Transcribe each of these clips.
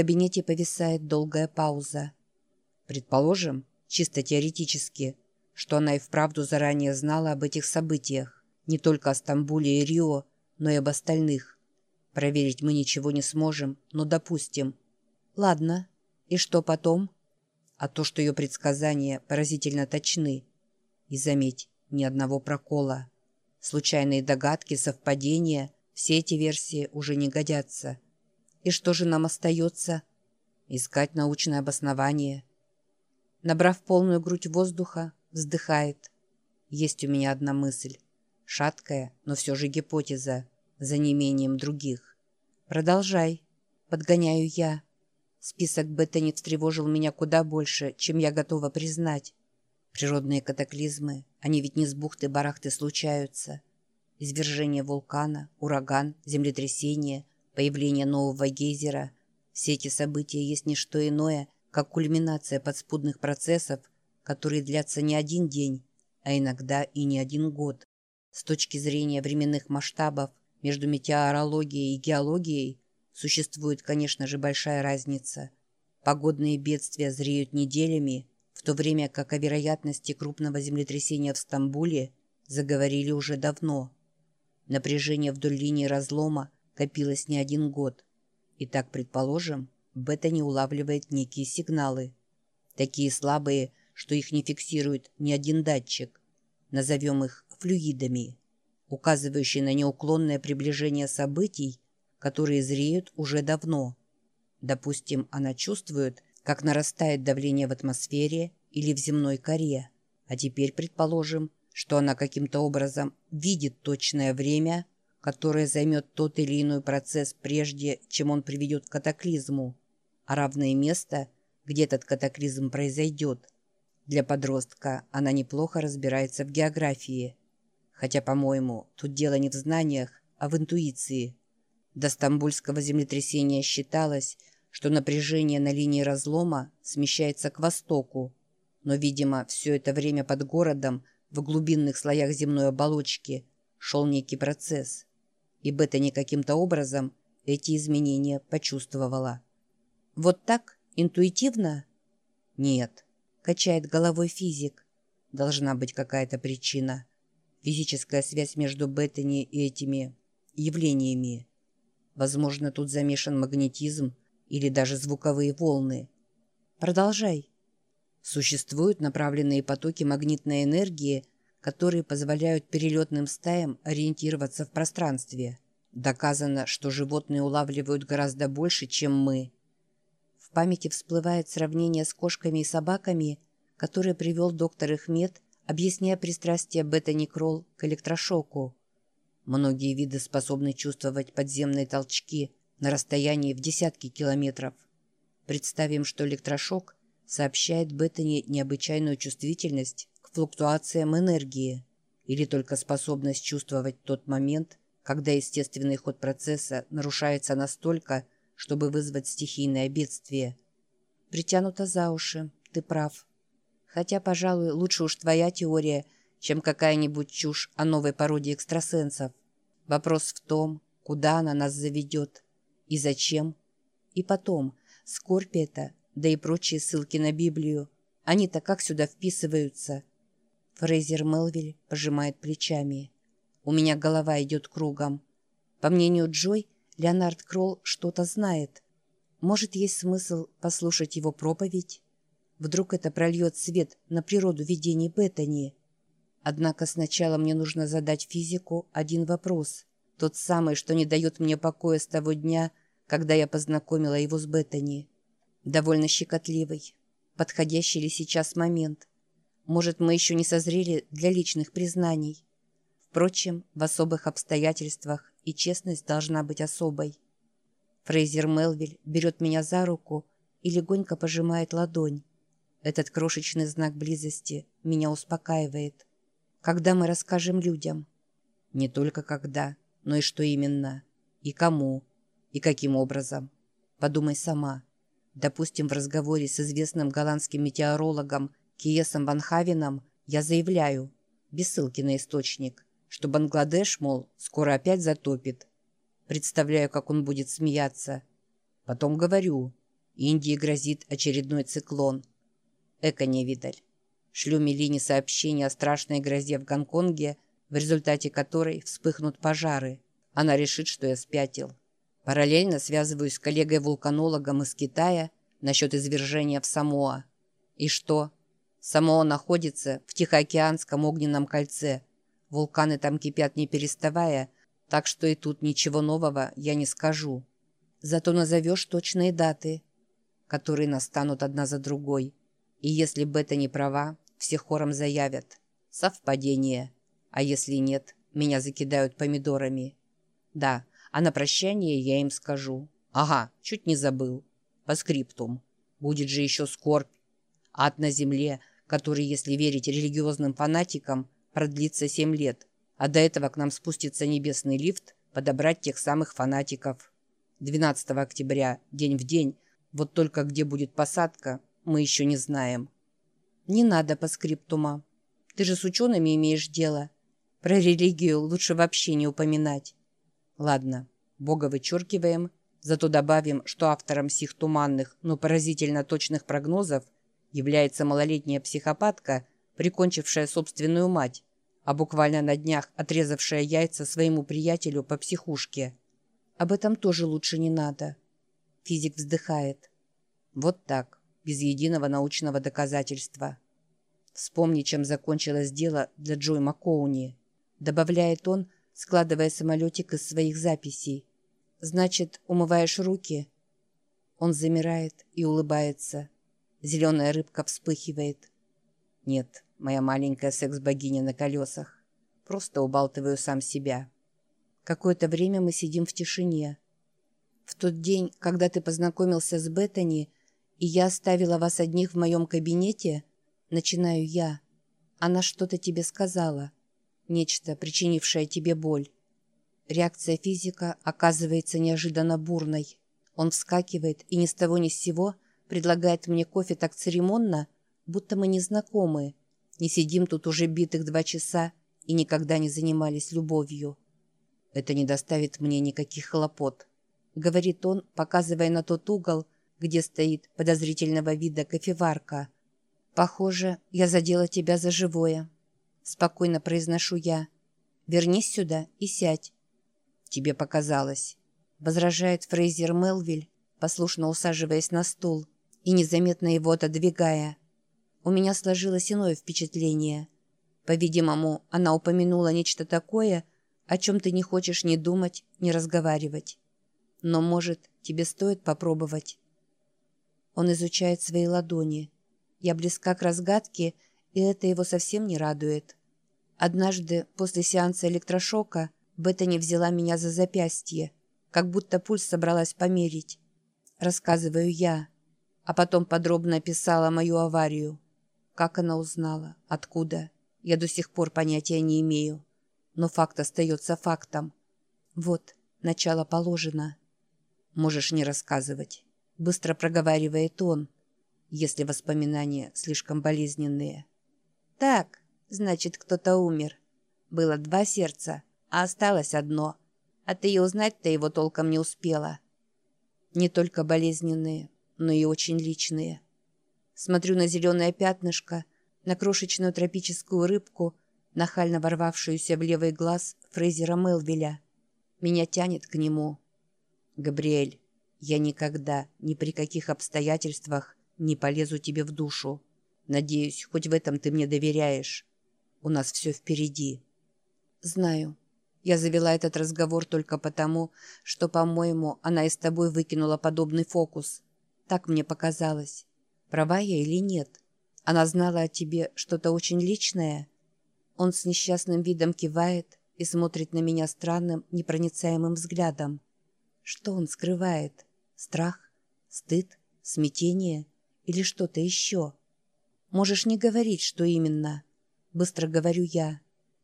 кабинете повисает долгая пауза. Предположим, чисто теоретически, что она и вправду заранее знала об этих событиях, не только о Стамбуле и Рио, но и об остальных. Проверить мы ничего не сможем, но допустим. Ладно, и что потом? А то, что ее предсказания поразительно точны. И заметь, ни одного прокола. Случайные догадки, совпадения, все эти версии уже не годятся. И что же нам остается? Искать научное обоснование. Набрав полную грудь воздуха, вздыхает. Есть у меня одна мысль. Шаткая, но все же гипотеза, за неимением других. Продолжай. Подгоняю я. Список Беттани встревожил меня куда больше, чем я готова признать. Природные катаклизмы, они ведь не с бухты-барахты случаются. Извержение вулкана, ураган, землетрясение, появление нового гейзера – все эти события есть не что иное, как кульминация подспудных процессов, которые длятся не один день, а иногда и не один год. С точки зрения временных масштабов между метеорологией и геологией существует, конечно же, большая разница. Погодные бедствия зреют неделями, в то время как о вероятности крупного землетрясения в Стамбуле заговорили уже давно. Напряжение вдоль линии разлома копилось не один год. И так, предположим, бета не улавливает некие сигналы. Такие слабые, что их не фиксирует ни один датчик. Назовем их флюидами, указывающие на неуклонное приближение событий, которые зреют уже давно. Допустим, она чувствует, как нарастает давление в атмосфере или в земной коре. А теперь предположим, что она каким-то образом видит точное время, которое займет тот или иной процесс прежде, чем он приведет к катаклизму, а равное место, где этот катаклизм произойдет. Для подростка она неплохо разбирается в географии. Хотя, по-моему, тут дело не в знаниях, а в интуиции. До стамбульского землетрясения считалось, что напряжение на линии разлома смещается к востоку, но, видимо, все это время под городом, в глубинных слоях земной оболочки, шел некий процесс. И Бета не каким-то образом эти изменения почувствовала. Вот так? Интуитивно? Нет. Качает головой физик. Должна быть какая-то причина. Физическая связь между Беттани и этими явлениями. Возможно, тут замешан магнетизм или даже звуковые волны. Продолжай. Существуют направленные потоки магнитной энергии, которые позволяют перелетным стаям ориентироваться в пространстве. Доказано, что животные улавливают гораздо больше, чем мы. В памяти всплывает сравнение с кошками и собаками, которое привел доктор Ихмед, объясняя пристрастие бета-никрол к электрошоку. Многие виды способны чувствовать подземные толчки на расстоянии в десятки километров. Представим, что электрошок сообщает Беттани необычайную чувствительность флуктуациям энергии или только способность чувствовать тот момент, когда естественный ход процесса нарушается настолько, чтобы вызвать стихийное бедствие. Притянуто за уши, ты прав. Хотя, пожалуй, лучше уж твоя теория, чем какая-нибудь чушь о новой породе экстрасенсов. Вопрос в том, куда она нас заведет и зачем. И потом, скорбь это да и прочие ссылки на Библию. Они-то как сюда вписываются? Фрейзер Мелвиль пожимает плечами. У меня голова идет кругом. По мнению Джой, Леонард Кролл что-то знает. Может, есть смысл послушать его проповедь? Вдруг это прольет свет на природу видений Беттани? Однако сначала мне нужно задать физику один вопрос. Тот самый, что не дает мне покоя с того дня, когда я познакомила его с Беттани довольно щекотливый. Подходящий ли сейчас момент? Может, мы еще не созрели для личных признаний? Впрочем, в особых обстоятельствах и честность должна быть особой. Фрейзер Мелвиль берет меня за руку и легонько пожимает ладонь. Этот крошечный знак близости меня успокаивает. Когда мы расскажем людям? Не только когда, но и что именно, и кому, и каким образом. Подумай сама. Допустим, в разговоре с известным голландским метеорологом Киесом Ван Хавеном я заявляю, без ссылки на источник, что Бангладеш, мол, скоро опять затопит. Представляю, как он будет смеяться. Потом говорю, Индии грозит очередной циклон. Эко-невидаль. Шлю Мелине сообщение о страшной грозе в Гонконге, в результате которой вспыхнут пожары. Она решит, что я спятил. Параллельно связываюсь с коллегой-вулканологом из Китая насчет извержения в Самоа. И что? Самоа находится в Тихоокеанском огненном кольце. Вулканы там кипят не переставая, так что и тут ничего нового я не скажу. Зато назовешь точные даты, которые настанут одна за другой. И если Бета не права, все хором заявят. Совпадение. А если нет, меня закидают помидорами. Да, а на прощание я им скажу. Ага, чуть не забыл. По скриптум. Будет же еще скорбь. Ад на земле, который, если верить религиозным фанатикам, продлится семь лет. А до этого к нам спустится небесный лифт подобрать тех самых фанатиков. 12 октября, день в день, вот только где будет посадка, мы еще не знаем. Не надо по скриптума. Ты же с учеными имеешь дело. Про религию лучше вообще не упоминать. Ладно, Бога вычеркиваем, зато добавим, что автором сих туманных, но поразительно точных прогнозов является малолетняя психопатка, прикончившая собственную мать, а буквально на днях отрезавшая яйца своему приятелю по психушке. Об этом тоже лучше не надо. Физик вздыхает. Вот так, без единого научного доказательства. Вспомни, чем закончилось дело для Джой Маккоуни. Добавляет он, складывая самолетик из своих записей. «Значит, умываешь руки?» Он замирает и улыбается. Зеленая рыбка вспыхивает. «Нет, моя маленькая секс-богиня на колесах. Просто убалтываю сам себя». Какое-то время мы сидим в тишине. В тот день, когда ты познакомился с Беттани, и я оставила вас одних в моем кабинете, начинаю я. Она что-то тебе сказала нечто, причинившее тебе боль. Реакция физика оказывается неожиданно бурной. Он вскакивает и ни с того ни с сего предлагает мне кофе так церемонно, будто мы не знакомы, не сидим тут уже битых два часа и никогда не занимались любовью. Это не доставит мне никаких хлопот, говорит он, показывая на тот угол, где стоит подозрительного вида кофеварка. Похоже, я задела тебя за живое. Спокойно произношу я. Вернись сюда и сядь. Тебе показалось. Возражает Фрейзер Мелвиль, послушно усаживаясь на стул и незаметно его отодвигая. У меня сложилось иное впечатление. По-видимому, она упомянула нечто такое, о чем ты не хочешь ни думать, ни разговаривать. Но, может, тебе стоит попробовать? Он изучает свои ладони. Я близка к разгадке, и это его совсем не радует. Однажды, после сеанса электрошока, Беттани взяла меня за запястье, как будто пульс собралась померить. Рассказываю я, а потом подробно описала мою аварию. Как она узнала? Откуда? Я до сих пор понятия не имею. Но факт остается фактом. Вот, начало положено. Можешь не рассказывать. Быстро проговаривает он, если воспоминания слишком болезненные. «Так, значит, кто-то умер. Было два сердца, а осталось одно. А ты и узнать-то его толком не успела. Не только болезненные, но и очень личные. Смотрю на зеленое пятнышко, на крошечную тропическую рыбку, нахально ворвавшуюся в левый глаз Фрейзера Мелвиля. Меня тянет к нему. «Габриэль, я никогда, ни при каких обстоятельствах не полезу тебе в душу. Надеюсь, хоть в этом ты мне доверяешь. У нас все впереди. Знаю. Я завела этот разговор только потому, что, по-моему, она и с тобой выкинула подобный фокус. Так мне показалось. Права я или нет? Она знала о тебе что-то очень личное? Он с несчастным видом кивает и смотрит на меня странным, непроницаемым взглядом. Что он скрывает? Страх? Стыд? Смятение? Или что-то еще? Можешь не говорить, что именно. Быстро говорю я.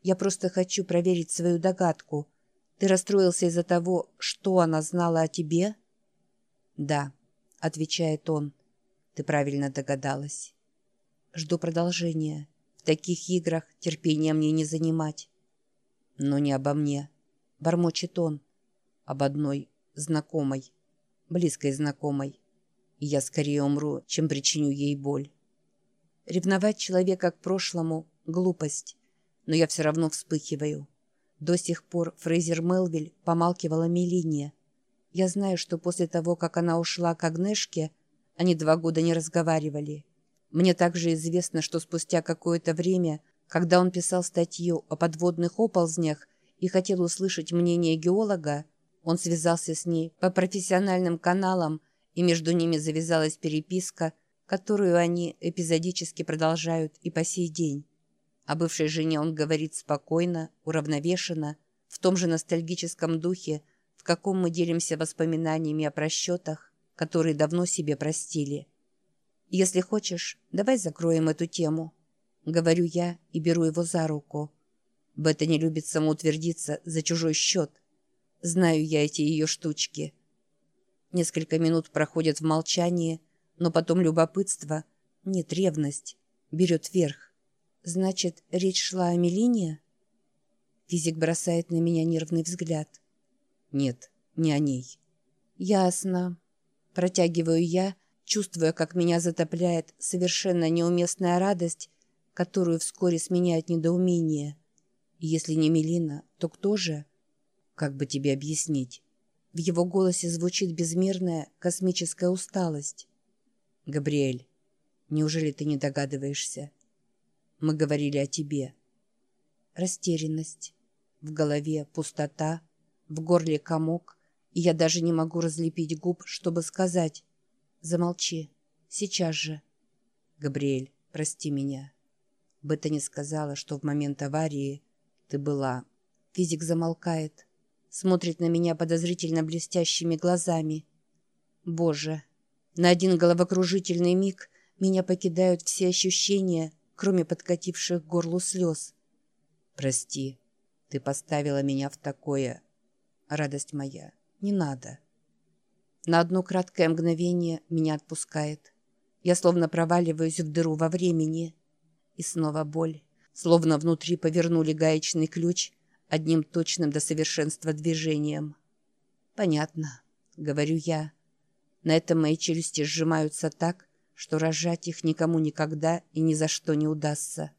Я просто хочу проверить свою догадку. Ты расстроился из-за того, что она знала о тебе? Да, отвечает он. Ты правильно догадалась. Жду продолжения. В таких играх терпения мне не занимать. Но не обо мне. Бормочет он. Об одной знакомой. Близкой знакомой. И я скорее умру, чем причиню ей боль. Ревновать человека к прошлому – глупость, но я все равно вспыхиваю. До сих пор Фрейзер Мелвиль помалкивала Мелине. Я знаю, что после того, как она ушла к Агнешке, они два года не разговаривали. Мне также известно, что спустя какое-то время, когда он писал статью о подводных оползнях и хотел услышать мнение геолога, он связался с ней по профессиональным каналам, и между ними завязалась переписка, которую они эпизодически продолжают и по сей день. О бывшей жене он говорит спокойно, уравновешенно, в том же ностальгическом духе, в каком мы делимся воспоминаниями о просчетах, которые давно себе простили. «Если хочешь, давай закроем эту тему», — говорю я и беру его за руку. Бета не любит самоутвердиться за чужой счет. Знаю я эти ее штучки. Несколько минут проходят в молчании, но потом любопытство, нет, ревность, берет верх. Значит, речь шла о Мелине? Физик бросает на меня нервный взгляд. Нет, не о ней. Ясно. Протягиваю я, чувствуя, как меня затопляет совершенно неуместная радость, которую вскоре сменяет недоумение. Если не Мелина, то кто же? Как бы тебе объяснить? В его голосе звучит безмерная космическая усталость. «Габриэль, неужели ты не догадываешься?» Мы говорили о тебе. Растерянность. В голове пустота, в горле комок, и я даже не могу разлепить губ, чтобы сказать «Замолчи, сейчас же». Габриэль, прости меня. Бета не сказала, что в момент аварии ты была. Физик замолкает, смотрит на меня подозрительно блестящими глазами. Боже, на один головокружительный миг меня покидают все ощущения, кроме подкативших к горлу слез. «Прости, ты поставила меня в такое... Радость моя, не надо». На одно краткое мгновение меня отпускает. Я словно проваливаюсь в дыру во времени. И снова боль. Словно внутри повернули гаечный ключ одним точным до совершенства движением. «Понятно», — говорю я. На этом мои челюсти сжимаются так, что рожать их никому никогда и ни за что не удастся.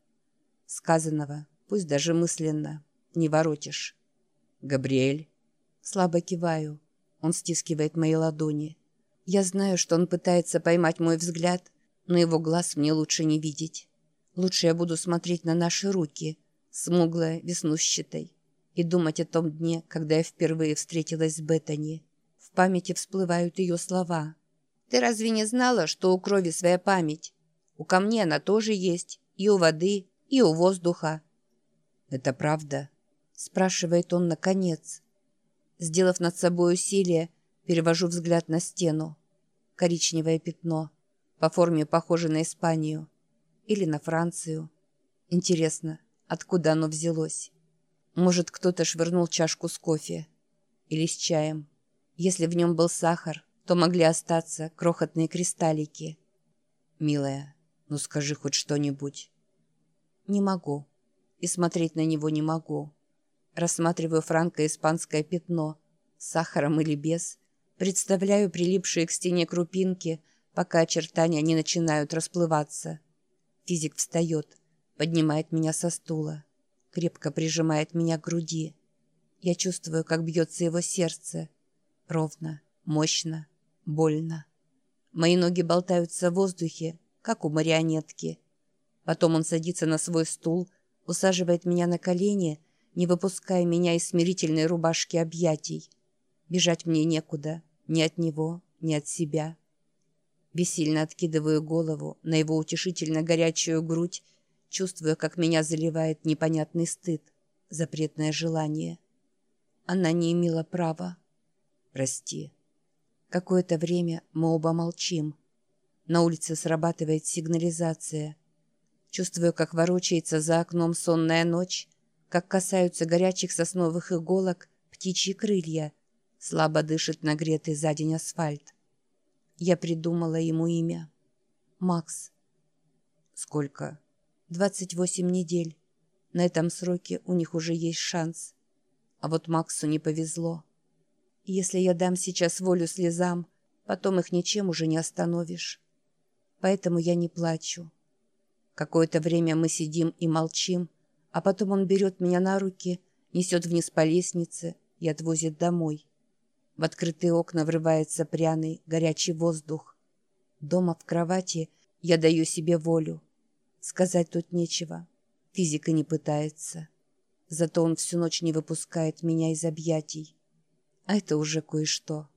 Сказанного, пусть даже мысленно, не воротишь. «Габриэль?» Слабо киваю. Он стискивает мои ладони. Я знаю, что он пытается поймать мой взгляд, но его глаз мне лучше не видеть. Лучше я буду смотреть на наши руки, смуглая, веснущатой, и думать о том дне, когда я впервые встретилась с Беттани. В памяти всплывают ее слова — ты разве не знала, что у крови своя память? У камней она тоже есть, и у воды, и у воздуха. Это правда? Спрашивает он наконец. Сделав над собой усилие, перевожу взгляд на стену. Коричневое пятно, по форме похоже на Испанию или на Францию. Интересно, откуда оно взялось? Может, кто-то швырнул чашку с кофе или с чаем. Если в нем был сахар, то могли остаться крохотные кристаллики. «Милая, ну скажи хоть что-нибудь». «Не могу. И смотреть на него не могу. Рассматриваю франко-испанское пятно, сахаром или без, представляю прилипшие к стене крупинки, пока очертания не начинают расплываться. Физик встает, поднимает меня со стула, крепко прижимает меня к груди. Я чувствую, как бьется его сердце. Ровно, мощно, Больно. Мои ноги болтаются в воздухе, как у марионетки. Потом он садится на свой стул, усаживает меня на колени, не выпуская меня из смирительной рубашки объятий. Бежать мне некуда, ни от него, ни от себя. Бессильно откидываю голову на его утешительно горячую грудь, чувствуя, как меня заливает непонятный стыд, запретное желание. Она не имела права. Прости. Какое-то время мы оба молчим. На улице срабатывает сигнализация. Чувствую, как ворочается за окном сонная ночь, как касаются горячих сосновых иголок птичьи крылья, слабо дышит нагретый за день асфальт. Я придумала ему имя. Макс. Сколько? 28 недель. На этом сроке у них уже есть шанс. А вот Максу не повезло. Если я дам сейчас волю слезам, Потом их ничем уже не остановишь. Поэтому я не плачу. Какое-то время мы сидим и молчим, а потом он берет меня на руки, несет вниз по лестнице и отвозит домой. В открытые окна врывается пряный, горячий воздух. Дома в кровати я даю себе волю. Сказать тут нечего. Физика не пытается. Зато он всю ночь не выпускает меня из объятий. А это уже кое-что.